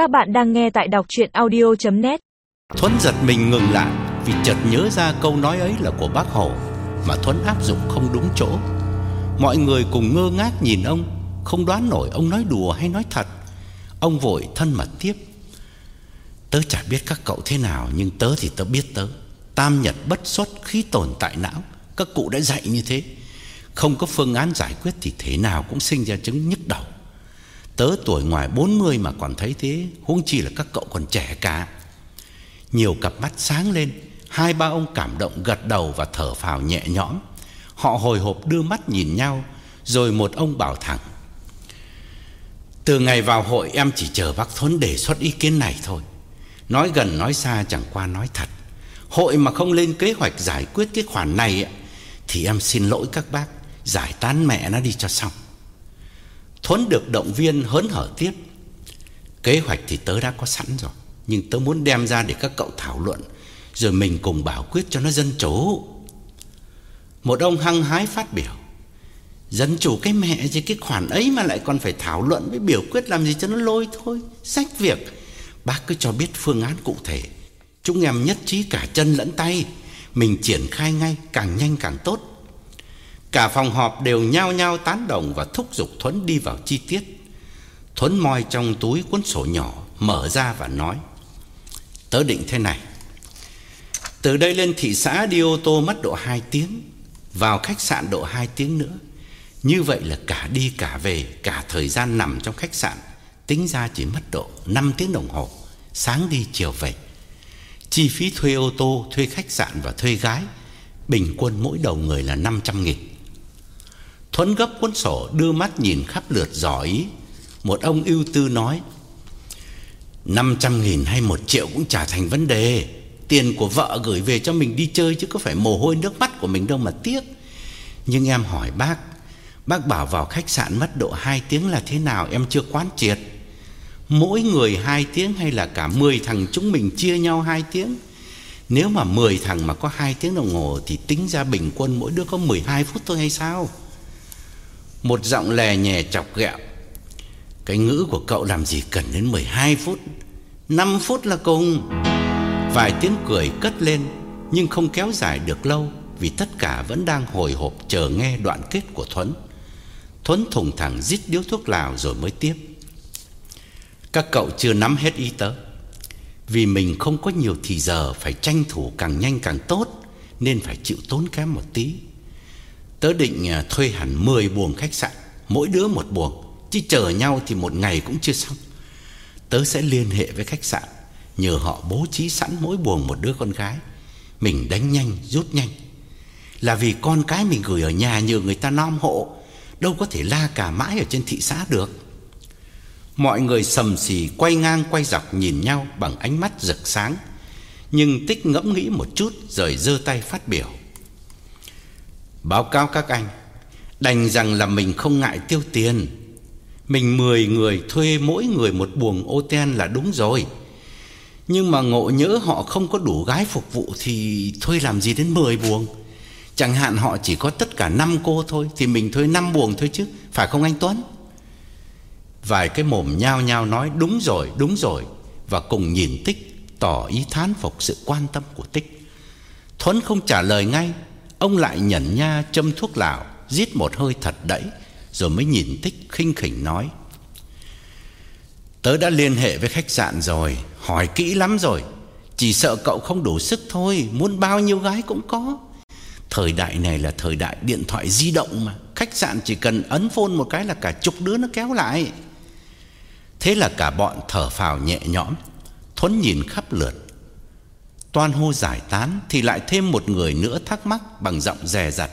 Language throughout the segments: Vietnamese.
Các bạn đang nghe tại đọc chuyện audio.net Thuấn giật mình ngừng lại vì chợt nhớ ra câu nói ấy là của bác Hồ mà Thuấn áp dụng không đúng chỗ. Mọi người cùng ngơ ngác nhìn ông, không đoán nổi ông nói đùa hay nói thật. Ông vội thân mật tiếp. Tớ chả biết các cậu thế nào nhưng tớ thì tớ biết tớ. Tam nhật bất xuất khí tồn tại não. Các cụ đã dạy như thế. Không có phương án giải quyết thì thế nào cũng sinh ra chứng nhức đầu. Tớ tuổi ngoài 40 mà còn thấy thế, huống chi là các cậu còn trẻ cả. Nhiều cặp mắt sáng lên, hai ba ông cảm động gật đầu và thở phào nhẹ nhõm. Họ hồi hộp đưa mắt nhìn nhau, rồi một ông bảo thẳng: "Từ ngày vào hội em chỉ chờ bác Thuấn đề xuất ý kiến này thôi. Nói gần nói xa chẳng qua nói thật. Hội mà không lên kế hoạch giải quyết cái khoản này thì em xin lỗi các bác, giải tán mẹ nó đi cho xong." Thuấn được động viên, hớn hở tiếp. Kế hoạch thì tớ đã có sẵn rồi, Nhưng tớ muốn đem ra để các cậu thảo luận, Rồi mình cùng bảo quyết cho nó dân chủ. Một ông hăng hái phát biểu, Dân chủ cái mẹ gì, cái khoản ấy mà lại còn phải thảo luận với biểu quyết làm gì cho nó lôi thôi, Sách việc. Bác cứ cho biết phương án cụ thể. Chúng em nhất trí cả chân lẫn tay, Mình triển khai ngay, càng nhanh càng tốt. Cả phòng họp đều nhao nhao tán đồng và thúc giục Thuấn đi vào chi tiết. Thuấn moi trong túi cuốn sổ nhỏ, mở ra và nói: "Tớ định thế này. Từ đây lên thị xã đi ô tô mất độ 2 tiếng, vào khách sạn độ 2 tiếng nữa. Như vậy là cả đi cả về, cả thời gian nằm trong khách sạn tính ra chỉ mất độ 5 tiếng đồng hồ, sáng đi chiều về. Chi phí thuê ô tô, thuê khách sạn và thuê gái bình quân mỗi đầu người là 500 nghìn. Thuấn gấp cuốn sổ, đưa mắt nhìn khắp lượt dò ý. Một ông ưu tư nói 500 nghìn hay 1 triệu cũng chả thành vấn đề. Tiền của vợ gửi về cho mình đi chơi Chứ có phải mồ hôi nước mắt của mình đâu mà tiếc. Nhưng em hỏi bác Bác bảo vào khách sạn mất độ 2 tiếng là thế nào? Em chưa quán triệt. Mỗi người 2 tiếng hay là cả 10 thằng chúng mình chia nhau 2 tiếng? Nếu mà 10 thằng mà có 2 tiếng đồng hồ Thì tính ra bình quân mỗi đứa có 12 phút thôi hay sao? Một giọng lè nhè chọc ghẹo. Cái ngữ của cậu làm gì cần đến 12 phút? 5 phút là cùng Vài tiếng cười cất lên, Nhưng không kéo dài được lâu Vì tất cả vẫn đang hồi hộp chờ nghe đoạn kết của Thuấn. Thuấn thùng thẳng rít điếu thuốc lào rồi mới tiếp. Các cậu chưa nắm hết ý tớ. Vì mình không có nhiều thì giờ Phải tranh thủ càng nhanh càng tốt, Nên phải chịu tốn kém một tí. Tớ định à, thuê hẳn 10 buồng khách sạn, Mỗi đứa một buồng, Chứ chờ nhau thì một ngày cũng chưa xong. Tớ sẽ liên hệ với khách sạn, Nhờ họ bố trí sẵn mỗi buồng một đứa con gái. Mình đánh nhanh, rút nhanh. Là vì con cái mình gửi ở nhà nhờ người ta nom hộ, Đâu có thể la cả mãi ở trên thị xã được. Mọi người sầm xì, quay ngang, quay dọc, nhìn nhau bằng ánh mắt rực sáng. Nhưng tích ngẫm nghĩ một chút, rồi giơ tay phát biểu. Báo cáo các anh, Đành rằng là mình không ngại tiêu tiền. Mình 10 người thuê mỗi người một buồng ô ten là đúng rồi. Nhưng mà ngộ nhỡ họ không có đủ gái phục vụ Thì thuê làm gì đến 10 buồng? Chẳng hạn họ chỉ có tất cả 5 cô thôi, Thì mình thuê 5 buồng thôi chứ, Phải không anh Tuấn? Vài cái mồm nhao nhao nói, đúng rồi đúng rồi. Và cùng nhìn Tích Tỏ ý thán phục sự quan tâm của Tích. Thuấn không trả lời ngay Ông lại nhẩn nha châm thuốc lào Giết một hơi thật đẫy, Rồi mới nhìn tích khinh khỉnh nói. Tớ đã liên hệ với khách sạn rồi, Hỏi kỹ lắm rồi. Chỉ sợ cậu không đủ sức thôi, Muốn bao nhiêu gái cũng có. Thời đại này là thời đại điện thoại di động mà, Khách sạn chỉ cần ấn phone một cái là cả chục đứa nó kéo lại. Thế là cả bọn thở phào nhẹ nhõm, Thuấn nhìn khắp lượt. Toan hô giải tán Thì lại thêm một người nữa thắc mắc Bằng giọng dè dặt.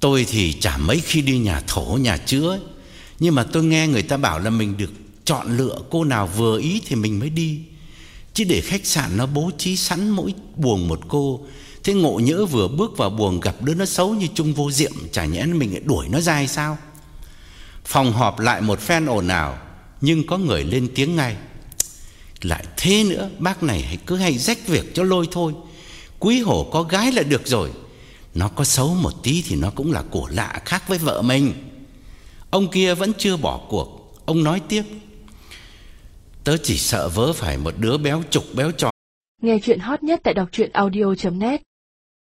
Tôi thì chả mấy khi đi nhà thổ nhà chứa, ấy. Nhưng mà tôi nghe người ta bảo là mình được Chọn lựa cô nào vừa ý thì mình mới đi. Chứ để khách sạn nó bố trí sẵn mỗi buồng một cô Thế ngộ nhỡ vừa bước vào buồng gặp đứa nó xấu như Trung vô diệm Chả nhẽ mình lại đuổi nó ra hay sao? Phòng họp lại một phen ồn ào Nhưng có người lên tiếng ngay lại thế nữa, Bác này hãy cứ hay rách việc cho lôi thôi. Quý hổ có gái là được rồi. Nó có xấu một tí Thì nó cũng là của lạ khác với vợ mình. Ông kia vẫn chưa bỏ cuộc. Ông nói tiếp. Tớ chỉ sợ vớ phải một đứa béo trục, béo tròn Nghe chuyện hot nhất tại đọc truyện audio.net